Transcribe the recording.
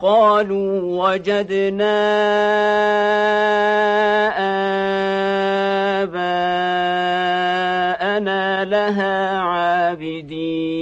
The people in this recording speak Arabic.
قالوا وجدنا آباءنا لها عابدين.